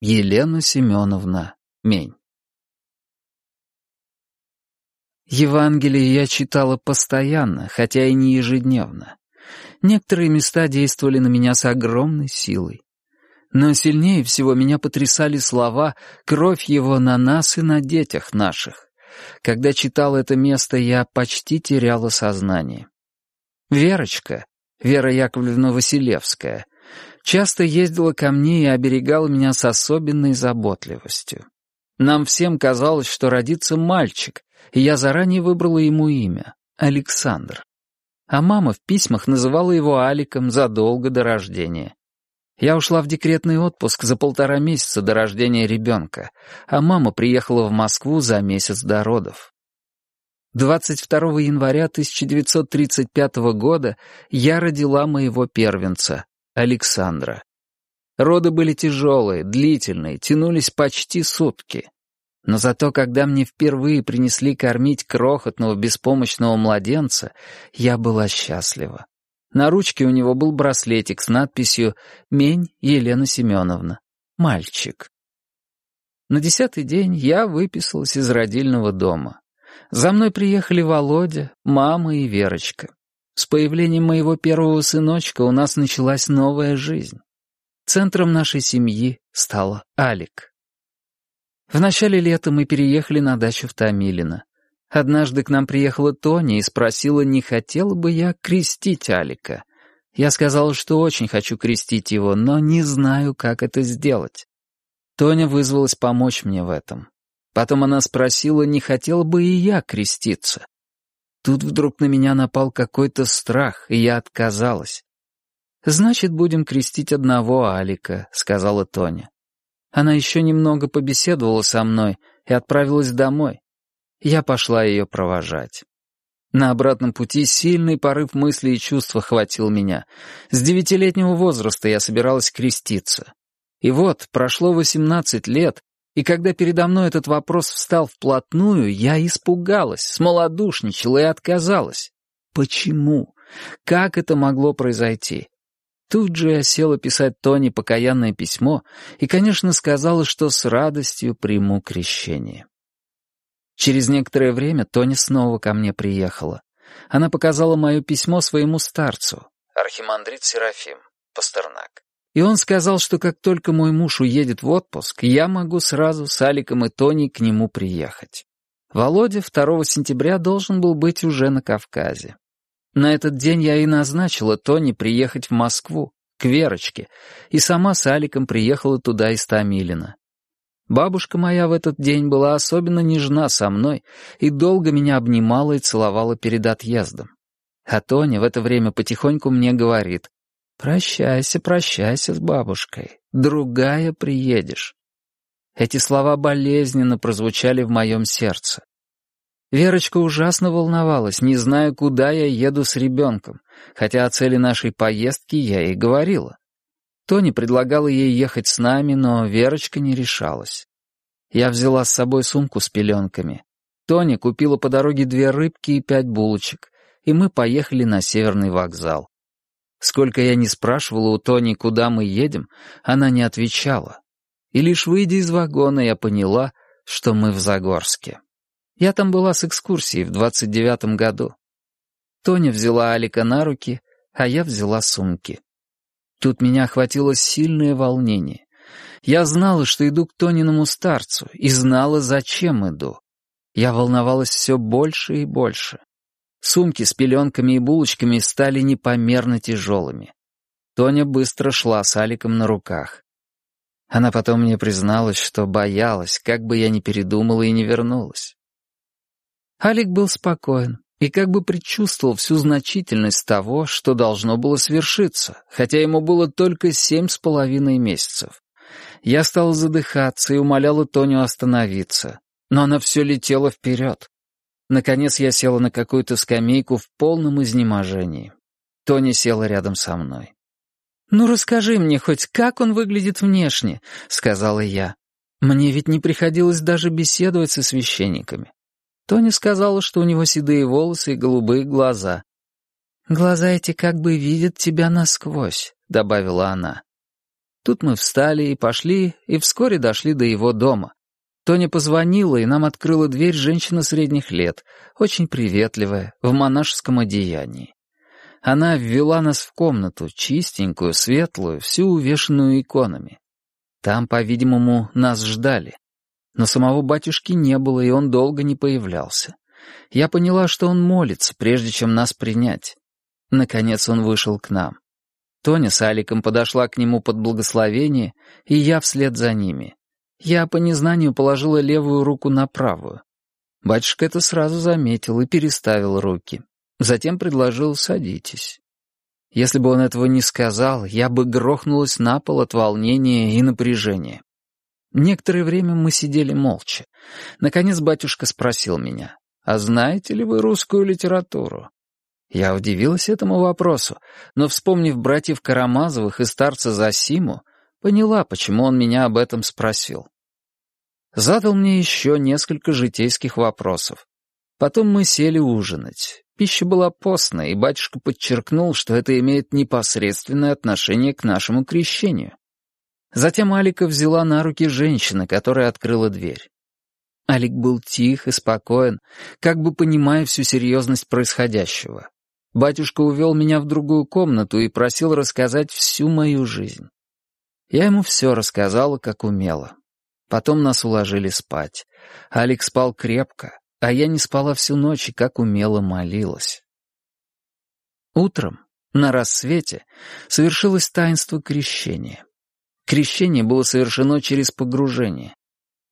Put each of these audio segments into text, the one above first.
Елена Семеновна Мень. Евангелие я читала постоянно, хотя и не ежедневно. Некоторые места действовали на меня с огромной силой. Но сильнее всего меня потрясали слова «кровь его на нас и на детях наших». Когда читал это место, я почти теряла сознание. Верочка, Вера Яковлевна Василевская, часто ездила ко мне и оберегала меня с особенной заботливостью. Нам всем казалось, что родится мальчик, и я заранее выбрала ему имя — Александр. А мама в письмах называла его Аликом задолго до рождения. Я ушла в декретный отпуск за полтора месяца до рождения ребенка, а мама приехала в Москву за месяц до родов. 22 января 1935 года я родила моего первенца, Александра. Роды были тяжелые, длительные, тянулись почти сутки. Но зато, когда мне впервые принесли кормить крохотного беспомощного младенца, я была счастлива. На ручке у него был браслетик с надписью «Мень Елена Семеновна. Мальчик». На десятый день я выписалась из родильного дома. За мной приехали Володя, мама и Верочка. С появлением моего первого сыночка у нас началась новая жизнь. Центром нашей семьи стала Алик. В начале лета мы переехали на дачу в Томилино. Однажды к нам приехала Тоня и спросила, не хотела бы я крестить Алика. Я сказала, что очень хочу крестить его, но не знаю, как это сделать. Тоня вызвалась помочь мне в этом. Потом она спросила, не хотела бы и я креститься. Тут вдруг на меня напал какой-то страх, и я отказалась. «Значит, будем крестить одного Алика», — сказала Тоня. Она еще немного побеседовала со мной и отправилась домой. Я пошла ее провожать. На обратном пути сильный порыв мыслей и чувств охватил меня. С девятилетнего возраста я собиралась креститься. И вот, прошло восемнадцать лет, и когда передо мной этот вопрос встал вплотную, я испугалась, смолодушничала и отказалась. Почему? Как это могло произойти? Тут же я села писать Тони покаянное письмо и, конечно, сказала, что с радостью приму крещение. Через некоторое время Тони снова ко мне приехала. Она показала мое письмо своему старцу, архимандрит Серафим, Пастернак. И он сказал, что как только мой муж уедет в отпуск, я могу сразу с Аликом и Тони к нему приехать. Володя 2 сентября должен был быть уже на Кавказе. На этот день я и назначила Тони приехать в Москву, к Верочке, и сама с Аликом приехала туда из Томилина. Бабушка моя в этот день была особенно нежна со мной и долго меня обнимала и целовала перед отъездом. А Тоня в это время потихоньку мне говорит, «Прощайся, прощайся с бабушкой. Другая приедешь». Эти слова болезненно прозвучали в моем сердце. Верочка ужасно волновалась, не зная, куда я еду с ребенком, хотя о цели нашей поездки я ей говорила. Тони предлагала ей ехать с нами, но Верочка не решалась. Я взяла с собой сумку с пеленками. Тони купила по дороге две рыбки и пять булочек, и мы поехали на северный вокзал. Сколько я не спрашивала у Тони, куда мы едем, она не отвечала. И лишь выйдя из вагона, я поняла, что мы в Загорске. Я там была с экскурсией в двадцать девятом году. Тоня взяла Алика на руки, а я взяла сумки. Тут меня охватило сильное волнение. Я знала, что иду к Тониному старцу, и знала, зачем иду. Я волновалась все больше и больше. Сумки с пеленками и булочками стали непомерно тяжелыми. Тоня быстро шла с Аликом на руках. Она потом мне призналась, что боялась, как бы я ни передумала и не вернулась. Алик был спокоен и как бы предчувствовал всю значительность того, что должно было свершиться, хотя ему было только семь с половиной месяцев. Я стала задыхаться и умоляла Тоню остановиться, но она все летела вперед. Наконец я села на какую-то скамейку в полном изнеможении. Тони села рядом со мной. «Ну расскажи мне хоть, как он выглядит внешне», — сказала я. «Мне ведь не приходилось даже беседовать со священниками». Тони сказала, что у него седые волосы и голубые глаза. «Глаза эти как бы видят тебя насквозь», — добавила она. Тут мы встали и пошли, и вскоре дошли до его дома. Тоня позвонила, и нам открыла дверь женщина средних лет, очень приветливая, в монашеском одеянии. Она ввела нас в комнату, чистенькую, светлую, всю увешанную иконами. Там, по-видимому, нас ждали. Но самого батюшки не было, и он долго не появлялся. Я поняла, что он молится, прежде чем нас принять. Наконец он вышел к нам. Тоня с Аликом подошла к нему под благословение, и я вслед за ними. Я по незнанию положила левую руку на правую. Батюшка это сразу заметил и переставил руки. Затем предложил «садитесь». Если бы он этого не сказал, я бы грохнулась на пол от волнения и напряжения. Некоторое время мы сидели молча. Наконец батюшка спросил меня, «А знаете ли вы русскую литературу?» Я удивилась этому вопросу, но, вспомнив братьев Карамазовых и старца Засиму, поняла, почему он меня об этом спросил. Задал мне еще несколько житейских вопросов. Потом мы сели ужинать. Пища была постная, и батюшка подчеркнул, что это имеет непосредственное отношение к нашему крещению. Затем Алика взяла на руки женщина, которая открыла дверь. Алик был тих и спокоен, как бы понимая всю серьезность происходящего. Батюшка увел меня в другую комнату и просил рассказать всю мою жизнь. Я ему все рассказала, как умела. Потом нас уложили спать. Алик спал крепко, а я не спала всю ночь и как умело молилась. Утром, на рассвете, совершилось таинство крещения. Крещение было совершено через погружение.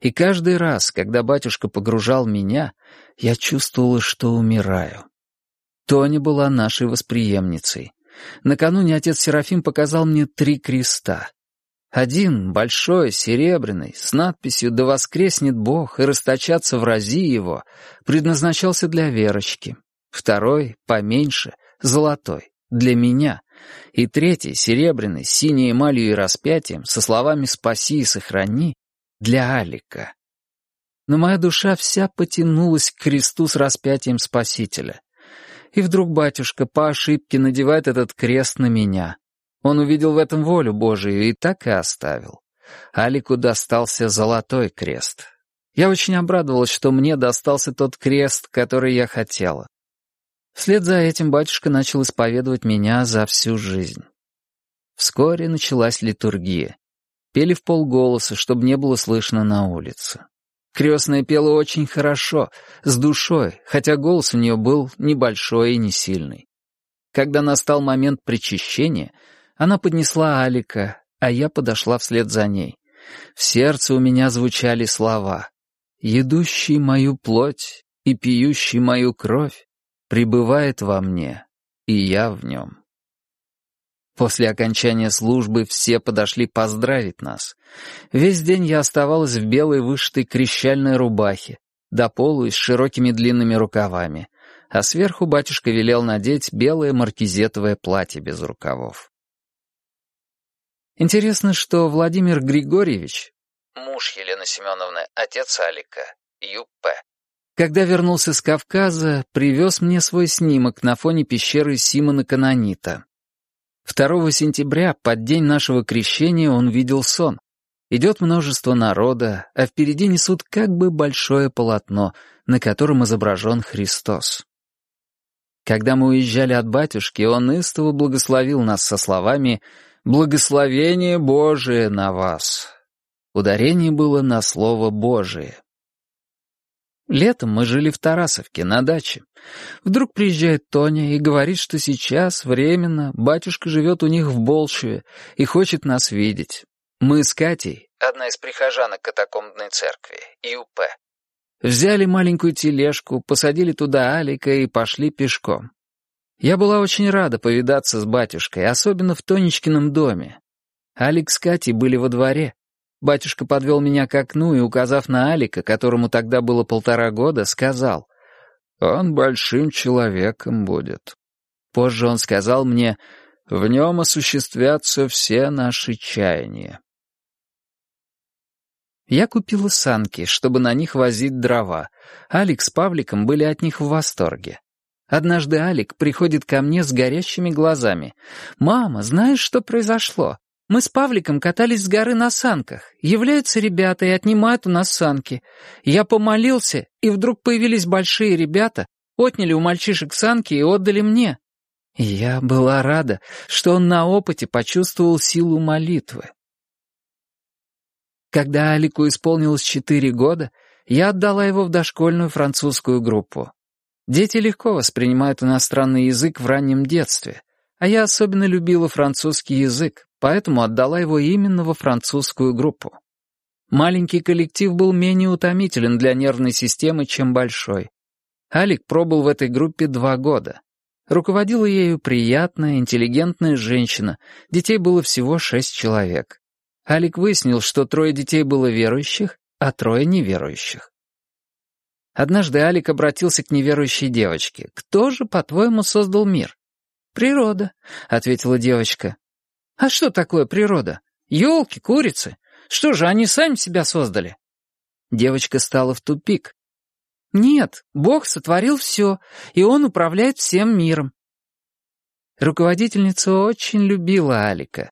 И каждый раз, когда батюшка погружал меня, я чувствовала, что умираю. Тоня была нашей восприемницей. Накануне отец Серафим показал мне три креста. Один, большой, серебряный, с надписью «Да воскреснет Бог и расточаться в рази его», предназначался для Верочки. Второй, поменьше, золотой, для меня. И третий, серебряный, с синей эмалью и распятием, со словами «Спаси и сохрани», для Алика. Но моя душа вся потянулась к кресту с распятием Спасителя. И вдруг батюшка по ошибке надевает этот крест на меня. Он увидел в этом волю Божию и так и оставил. Алику достался золотой крест. Я очень обрадовалась, что мне достался тот крест, который я хотела. Вслед за этим батюшка начал исповедовать меня за всю жизнь. Вскоре началась литургия. Пели в полголоса, чтобы не было слышно на улице. Крестная пела очень хорошо, с душой, хотя голос у нее был небольшой и не сильный. Когда настал момент причащения, она поднесла Алика, а я подошла вслед за ней. В сердце у меня звучали слова «Едущий мою плоть и пьющий мою кровь пребывает во мне, и я в нем». После окончания службы все подошли поздравить нас. Весь день я оставалась в белой вышитой крещальной рубахе, до полу и с широкими длинными рукавами, а сверху батюшка велел надеть белое маркизетовое платье без рукавов. Интересно, что Владимир Григорьевич, муж Елены Семеновны, отец Алика, Ю.П., когда вернулся с Кавказа, привез мне свой снимок на фоне пещеры Симона Канонита. 2 сентября, под день нашего крещения, он видел сон. Идет множество народа, а впереди несут как бы большое полотно, на котором изображен Христос. Когда мы уезжали от батюшки, он истово благословил нас со словами «Благословение Божие на вас». Ударение было на слово «Божие». Летом мы жили в Тарасовке, на даче. Вдруг приезжает Тоня и говорит, что сейчас, временно, батюшка живет у них в Болшеве и хочет нас видеть. Мы с Катей, одна из прихожанок катакомбной церкви, ЮП, взяли маленькую тележку, посадили туда Алика и пошли пешком. Я была очень рада повидаться с батюшкой, особенно в Тонечкином доме. Алекс с Катей были во дворе. Батюшка подвел меня к окну и, указав на Алика, которому тогда было полтора года, сказал, «Он большим человеком будет». Позже он сказал мне, «В нем осуществятся все наши чаяния». Я купила санки, чтобы на них возить дрова. Алекс с Павликом были от них в восторге. Однажды Алик приходит ко мне с горящими глазами. «Мама, знаешь, что произошло?» Мы с Павликом катались с горы на санках. Являются ребята и отнимают у нас санки. Я помолился, и вдруг появились большие ребята, отняли у мальчишек санки и отдали мне. я была рада, что он на опыте почувствовал силу молитвы. Когда Алику исполнилось четыре года, я отдала его в дошкольную французскую группу. Дети легко воспринимают иностранный язык в раннем детстве, а я особенно любила французский язык, поэтому отдала его именно во французскую группу. Маленький коллектив был менее утомителен для нервной системы, чем большой. Алик пробыл в этой группе два года. Руководила ею приятная, интеллигентная женщина, детей было всего шесть человек. Алик выяснил, что трое детей было верующих, а трое неверующих. Однажды Алик обратился к неверующей девочке. «Кто же, по-твоему, создал мир?» «Природа», — ответила девочка. «А что такое природа? Елки, курицы? Что же, они сами себя создали?» Девочка стала в тупик. «Нет, Бог сотворил все, и Он управляет всем миром». Руководительница очень любила Алика,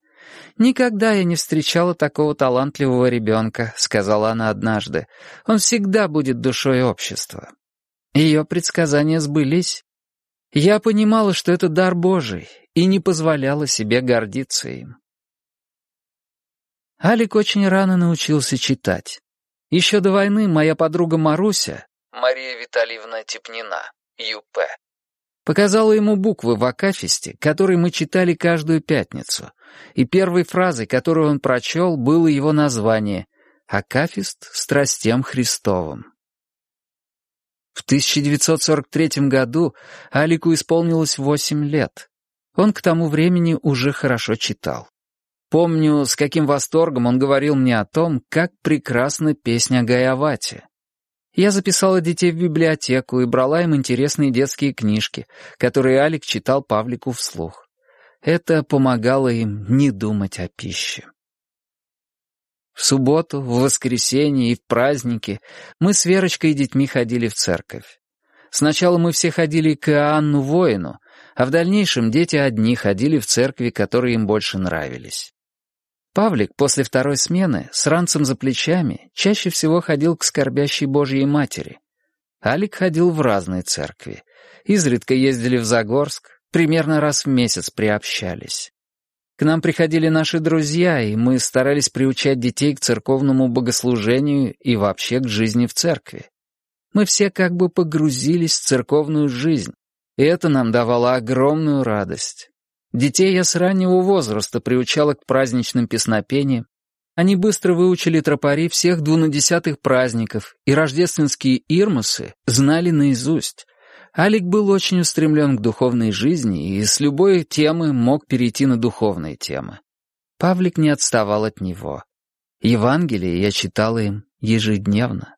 «Никогда я не встречала такого талантливого ребенка», — сказала она однажды. «Он всегда будет душой общества». Ее предсказания сбылись. Я понимала, что это дар Божий, и не позволяла себе гордиться им. Алик очень рано научился читать. Еще до войны моя подруга Маруся, Мария Витальевна Тепнина, ЮП, показала ему буквы в Акафисте, которые мы читали каждую пятницу, и первой фразой, которую он прочел, было его название «Акафист страстям Христовым». В 1943 году Алику исполнилось восемь лет. Он к тому времени уже хорошо читал. Помню, с каким восторгом он говорил мне о том, как прекрасна песня Гаявати. Я записала детей в библиотеку и брала им интересные детские книжки, которые Алик читал Павлику вслух. Это помогало им не думать о пище. В субботу, в воскресенье и в праздники мы с Верочкой и детьми ходили в церковь. Сначала мы все ходили к Иоанну Воину, а в дальнейшем дети одни ходили в церкви, которые им больше нравились. Павлик после второй смены с ранцем за плечами чаще всего ходил к скорбящей Божьей Матери. Алик ходил в разные церкви. Изредка ездили в Загорск, примерно раз в месяц приобщались. К нам приходили наши друзья, и мы старались приучать детей к церковному богослужению и вообще к жизни в церкви. Мы все как бы погрузились в церковную жизнь, и это нам давало огромную радость. Детей я с раннего возраста приучала к праздничным песнопениям. Они быстро выучили тропари всех двунадесятых праздников, и рождественские ирмусы знали наизусть. Алик был очень устремлен к духовной жизни и с любой темы мог перейти на духовные темы. Павлик не отставал от него. Евангелие я читала им ежедневно.